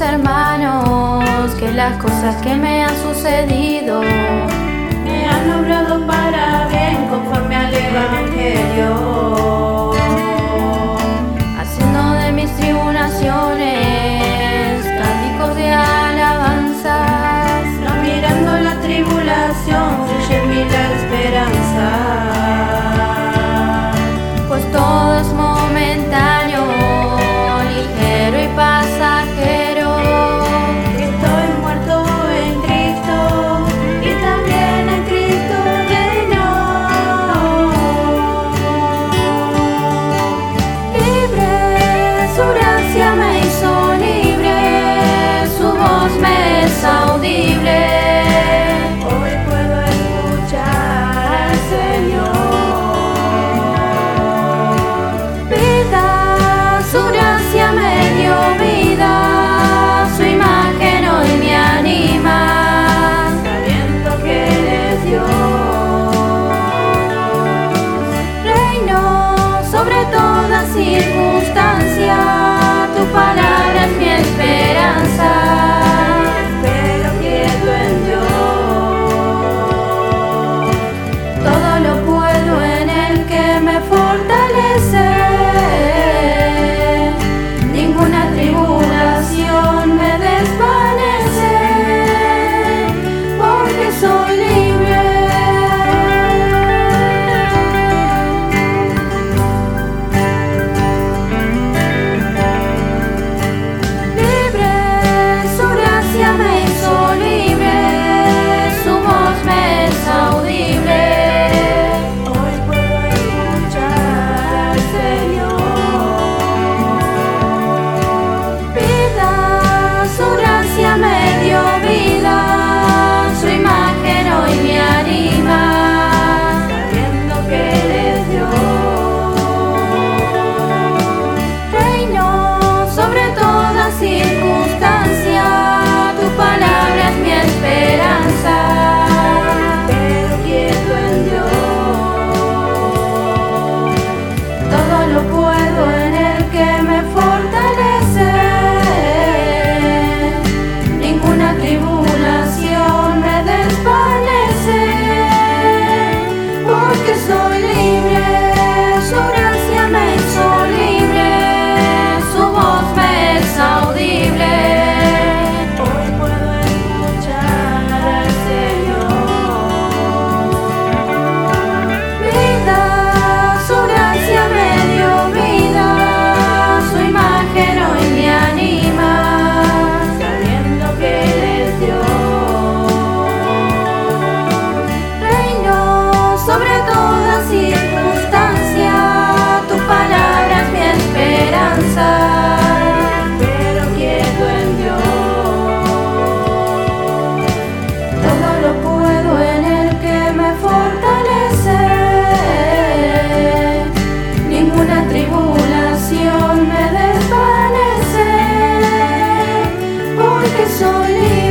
hermanos que las cosas que me han sucedido me han logrado para bien conforme a audibles. que soy.